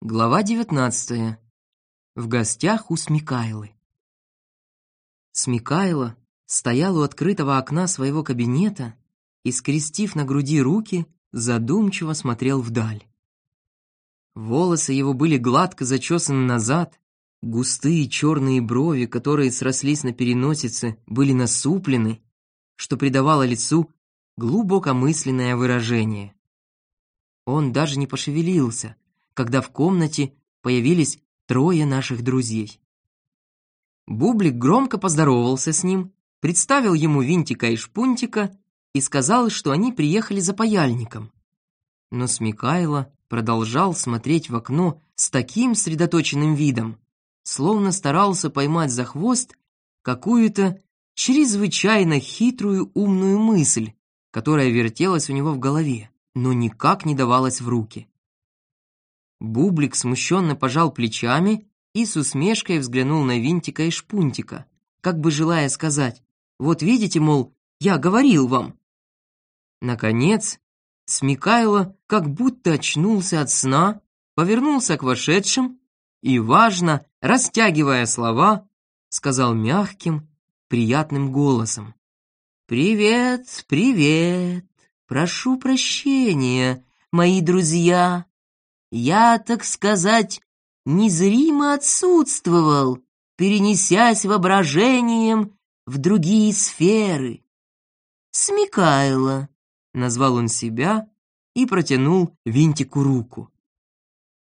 Глава 19. В гостях у Смикайлы. Смикайла стоял у открытого окна своего кабинета и, скрестив на груди руки, задумчиво смотрел вдаль. Волосы его были гладко зачесаны назад, густые черные брови, которые срослись на переносице, были насуплены, что придавало лицу глубокомысленное выражение. Он даже не пошевелился, когда в комнате появились трое наших друзей. Бублик громко поздоровался с ним, представил ему Винтика и Шпунтика и сказал, что они приехали за паяльником. Но Смекайло продолжал смотреть в окно с таким сосредоточенным видом, словно старался поймать за хвост какую-то чрезвычайно хитрую умную мысль, которая вертелась у него в голове, но никак не давалась в руки. Бублик смущенно пожал плечами и с усмешкой взглянул на Винтика и Шпунтика, как бы желая сказать, «Вот видите, мол, я говорил вам». Наконец, Смекайло как будто очнулся от сна, повернулся к вошедшим и, важно, растягивая слова, сказал мягким, приятным голосом. «Привет, привет, прошу прощения, мои друзья, я, так сказать, незримо отсутствовал, перенесясь воображением в другие сферы. Смекайло, назвал он себя и протянул Винтику руку.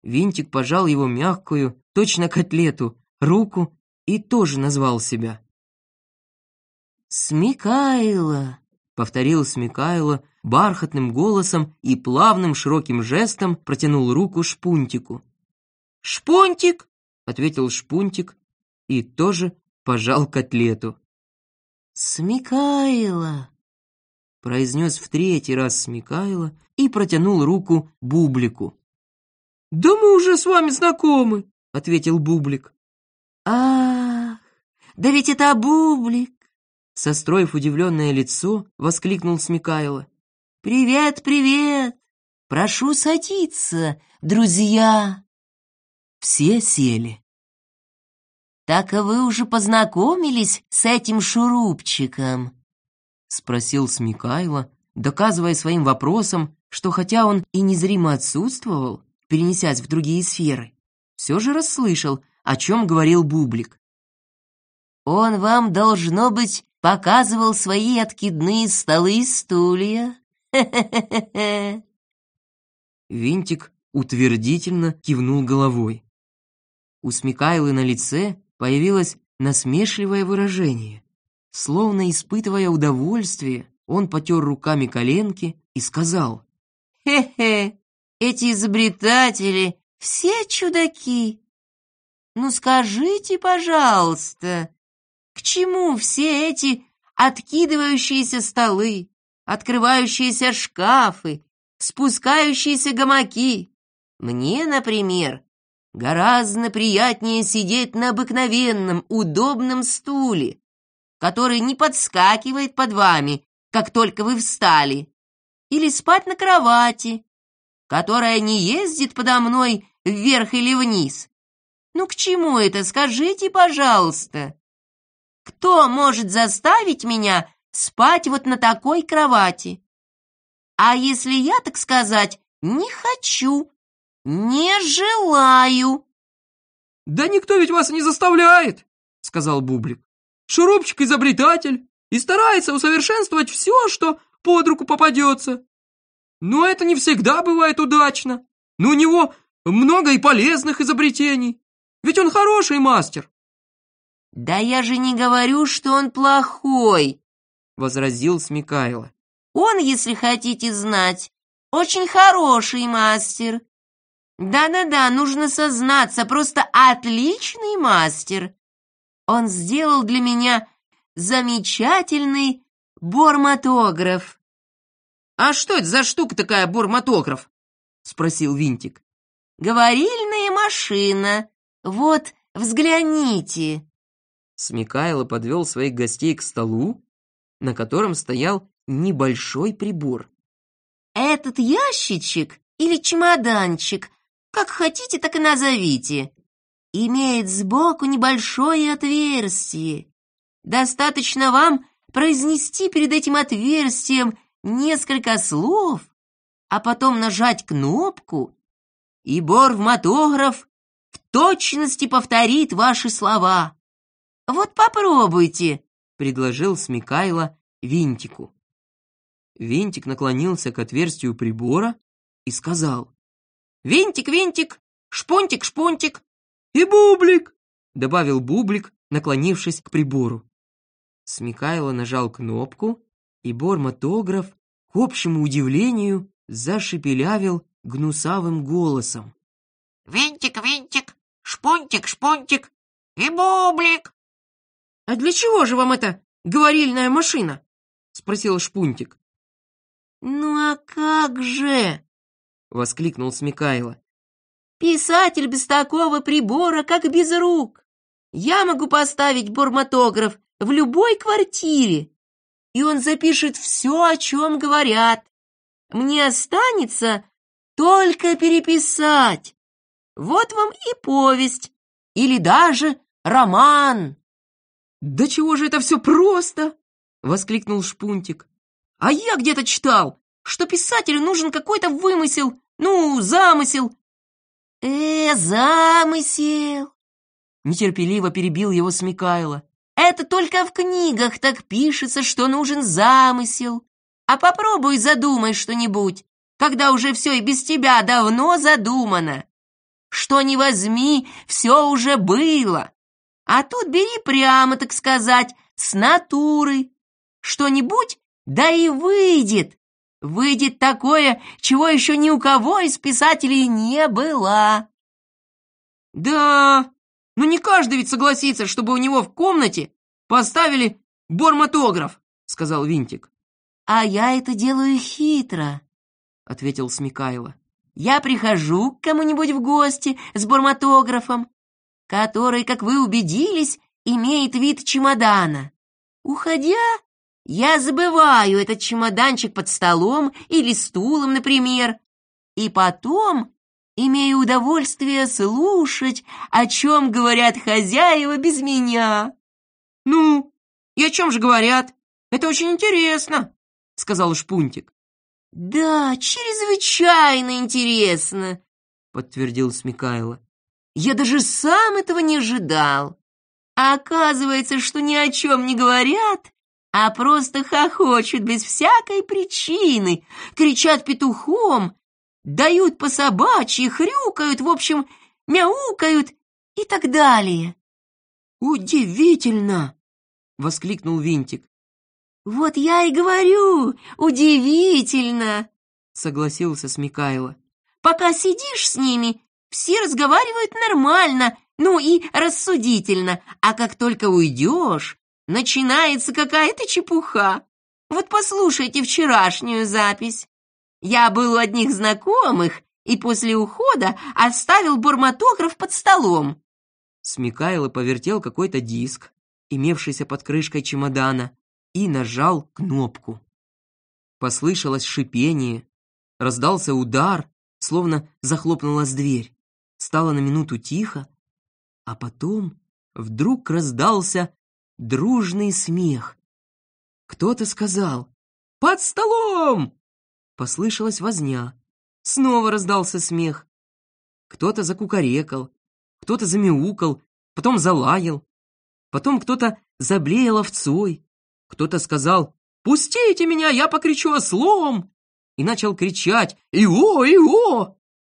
Винтик пожал его мягкую, точно котлету, руку и тоже назвал себя. «Смекайло», — повторил Смекайло, бархатным голосом и плавным широким жестом протянул руку Шпунтику. «Шпунтик!» — ответил Шпунтик и тоже пожал котлету. «Смекайло!» — произнес в третий раз Смекайло и протянул руку Бублику. «Да мы уже с вами знакомы», — ответил Бублик. «Ах, да ведь это Бублик!» Состроив удивленное лицо, воскликнул Смекайло. «Привет, привет! Прошу садиться, друзья!» Все сели. «Так вы уже познакомились с этим шурупчиком?» Спросил Смекайло, доказывая своим вопросом, что хотя он и незримо отсутствовал, перенесясь в другие сферы, все же расслышал, о чем говорил Бублик. «Он вам, должно быть, показывал свои откидные столы и стулья?» Винтик утвердительно кивнул головой. У Смекайлы на лице появилось насмешливое выражение. Словно испытывая удовольствие, он потер руками коленки и сказал. «Хе-хе, эти изобретатели все чудаки. Ну скажите, пожалуйста, к чему все эти откидывающиеся столы, открывающиеся шкафы, спускающиеся гамаки. Мне, например, гораздо приятнее сидеть на обыкновенном удобном стуле, который не подскакивает под вами, как только вы встали, или спать на кровати, которая не ездит подо мной вверх или вниз. Ну к чему это, скажите, пожалуйста? Кто может заставить меня спать вот на такой кровати. А если я, так сказать, не хочу, не желаю? Да никто ведь вас не заставляет, сказал Бублик. Шурупчик изобретатель и старается усовершенствовать все, что под руку попадется. Но это не всегда бывает удачно. Но у него много и полезных изобретений. Ведь он хороший мастер. Да я же не говорю, что он плохой, возразил Смекайло. Он, если хотите знать, очень хороший мастер. Да-да-да, нужно сознаться, просто отличный мастер. Он сделал для меня замечательный бормотограф. А что это за штука такая бормотограф? спросил Винтик. Говорильная машина. Вот, взгляните. Смекайло подвел своих гостей к столу, на котором стоял небольшой прибор. «Этот ящичек или чемоданчик Как хотите, так и назовите. Имеет сбоку небольшое отверстие. Достаточно вам произнести перед этим отверстием несколько слов, а потом нажать кнопку, и бор-мотограф в точности повторит ваши слова. Вот попробуйте, предложил Смекайло Винтику. Винтик наклонился к отверстию прибора и сказал. «Винтик, винтик, шпунтик, шпунтик и бублик!» добавил бублик, наклонившись к прибору. Смекайло нажал кнопку, и бормотограф, к общему удивлению, зашепелявил гнусавым голосом. «Винтик, винтик, шпунтик, шпунтик и бублик!» «А для чего же вам эта говорильная машина?» — спросил Шпунтик. «Ну а как же?» — воскликнул Смекайло. «Писатель без такого прибора, как без рук. Я могу поставить бормотограф в любой квартире, и он запишет все, о чем говорят. Мне останется только переписать. Вот вам и повесть, или даже роман». «Да чего же это все просто!» — воскликнул Шпунтик. А я где-то читал, что писателю нужен какой-то вымысел, ну, замысел. Э, замысел. Нетерпеливо перебил его Смекайло. Это только в книгах так пишется, что нужен замысел. А попробуй задумай что-нибудь, когда уже все и без тебя давно задумано. Что ни возьми, все уже было. А тут бери прямо, так сказать, с натуры. Что-нибудь да и выйдет! Выйдет такое, чего еще ни у кого из писателей не было. Да, но не каждый ведь согласится, чтобы у него в комнате поставили бормотограф, сказал Винтик. А я это делаю хитро, ответил Смекайло. Я прихожу к кому-нибудь в гости с бормотографом, который, как вы убедились, имеет вид чемодана. Уходя, я забываю этот чемоданчик под столом или стулом, например, и потом имею удовольствие слушать, о чем говорят хозяева без меня. Ну, и о чем же говорят? Это очень интересно, сказал Шпунтик. Да, чрезвычайно интересно, подтвердил Смекайло. Я даже сам этого не ожидал. А оказывается, что ни о чем не говорят, а просто хохочут без всякой причины, кричат петухом, дают по собачьи, хрюкают, в общем, мяукают и так далее. «Удивительно!» — воскликнул Винтик. «Вот я и говорю, удивительно!» — согласился Смекайло. «Пока сидишь с ними, все разговаривают нормально, ну и рассудительно, а как только уйдешь, начинается какая-то чепуха. Вот послушайте вчерашнюю запись. Я был у одних знакомых и после ухода оставил бурматограф под столом. Смекайло повертел какой-то диск, имевшийся под крышкой чемодана, и нажал кнопку. Послышалось шипение, раздался удар, словно захлопнулась дверь. Стало на минуту тихо, а потом вдруг раздался дружный смех. Кто-то сказал «Под столом!» Послышалась возня. Снова раздался смех. Кто-то закукарекал, кто-то замяукал, потом залаял. Потом кто-то заблеял овцой. Кто-то сказал «Пустите меня, я покричу ослом!» И начал кричать «Ио, ио!»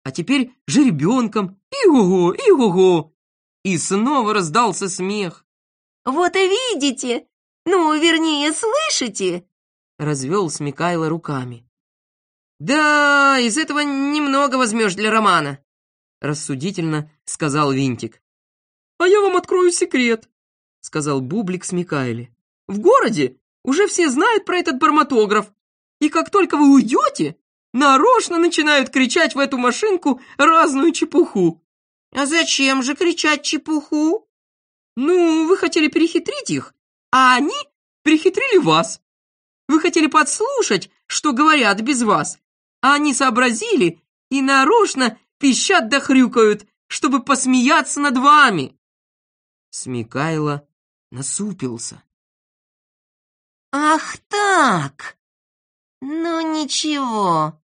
А теперь жеребенком «Иго, иго!» И снова раздался смех. «Вот и видите! Ну, вернее, слышите!» Развел Смекайло руками. «Да, из этого немного возьмешь для романа», рассудительно сказал Винтик. «А я вам открою секрет», сказал Бублик Смекайле. «В городе уже все знают про этот барматограф, и как только вы уйдете, нарочно начинают кричать в эту машинку разную чепуху». «А зачем же кричать чепуху?» Ну, вы хотели перехитрить их, а они перехитрили вас. Вы хотели подслушать, что говорят без вас, а они сообразили и нарочно пищат да хрюкают, чтобы посмеяться над вами!» Смекайло насупился. «Ах так! Ну ничего,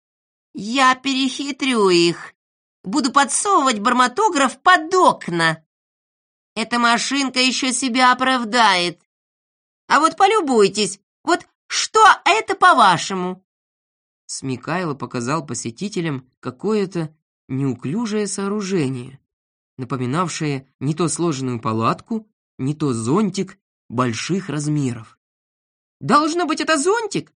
я перехитрю их. Буду подсовывать барматограф под окна. Эта машинка еще себя оправдает. А вот полюбуйтесь, вот что это по-вашему?» Смекайло показал посетителям какое-то неуклюжее сооружение, напоминавшее не то сложенную палатку, не то зонтик больших размеров. «Должно быть, это зонтик?»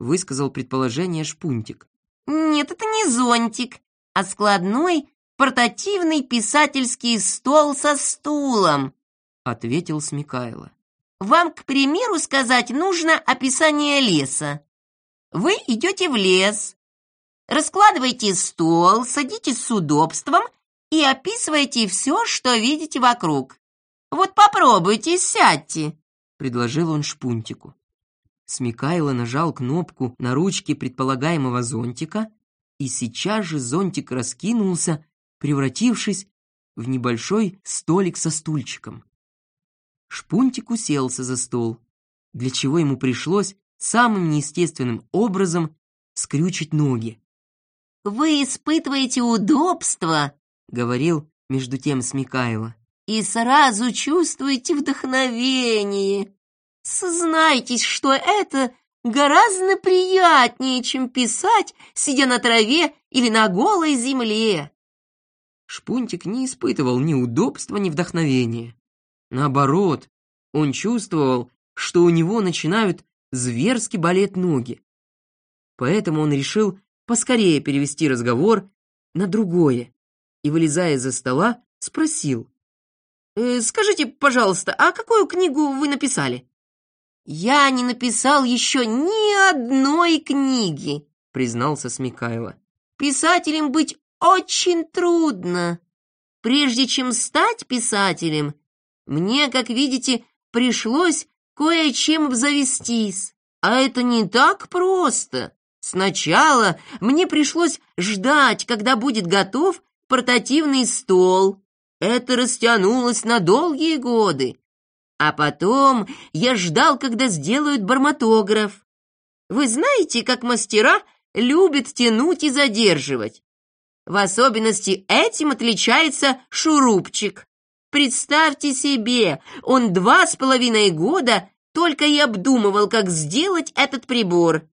высказал предположение Шпунтик. «Нет, это не зонтик, а складной портативный писательский стол со стулом», ответил Смекайло. «Вам, к примеру, сказать нужно описание леса. Вы идете в лес, раскладываете стол, садитесь с удобством и описываете все, что видите вокруг. Вот попробуйте, сядьте», предложил он Шпунтику. Смекайло нажал кнопку на ручке предполагаемого зонтика, и сейчас же зонтик раскинулся, превратившись в небольшой столик со стульчиком. Шпунтик уселся за стол, для чего ему пришлось самым неестественным образом скрючить ноги. «Вы испытываете удобство», — говорил между тем Смекайло. «и сразу чувствуете вдохновение. Сознайтесь, что это гораздо приятнее, чем писать, сидя на траве или на голой земле». Шпунтик не испытывал ни удобства, ни вдохновения. Наоборот, он чувствовал, что у него начинают зверски болеть ноги. Поэтому он решил поскорее перевести разговор на другое и, вылезая из-за стола, спросил. «Э, «Скажите, пожалуйста, а какую книгу вы написали?» «Я не написал еще ни одной книги», — признался Смекайло. «Писателем быть очень трудно. Прежде чем стать писателем, мне, как видите, пришлось кое-чем обзавестись. А это не так просто. Сначала мне пришлось ждать, когда будет готов портативный стол. Это растянулось на долгие годы. А потом я ждал, когда сделают барматограф. Вы знаете, как мастера любят тянуть и задерживать. В особенности этим отличается шурупчик. Представьте себе, он два с половиной года только и обдумывал, как сделать этот прибор.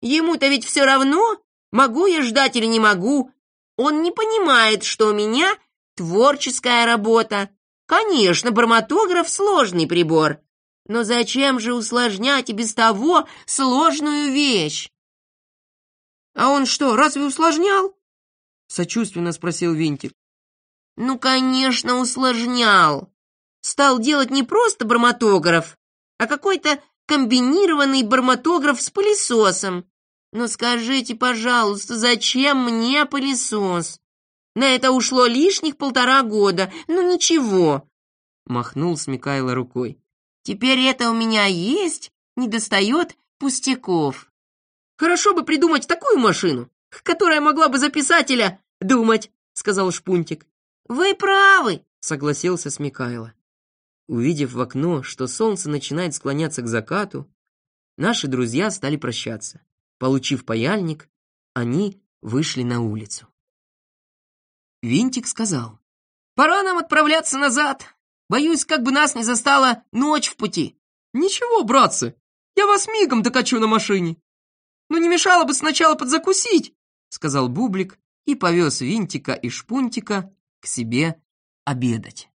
Ему-то ведь все равно, могу я ждать или не могу. Он не понимает, что у меня творческая работа. Конечно, барматограф — сложный прибор. Но зачем же усложнять и без того сложную вещь? А он что, разве усложнял? Сочувственно спросил Винтик. Ну, конечно, усложнял. Стал делать не просто барматограф, а какой-то комбинированный барматограф с пылесосом. Но скажите, пожалуйста, зачем мне пылесос? На это ушло лишних полтора года. Ну ничего. Махнул смекайло рукой. Теперь это у меня есть, не достает пустяков. Хорошо бы придумать такую машину, которая могла бы за писателя думать, сказал Шпунтик. Вы правы, согласился Смекайло. Увидев в окно, что солнце начинает склоняться к закату, наши друзья стали прощаться. Получив паяльник, они вышли на улицу. Винтик сказал. «Пора нам отправляться назад. Боюсь, как бы нас не застала ночь в пути». «Ничего, братцы, я вас мигом докачу на машине. Но не мешало бы сначала подзакусить», сказал Бублик и повез Винтика и Шпунтика к себе обедать.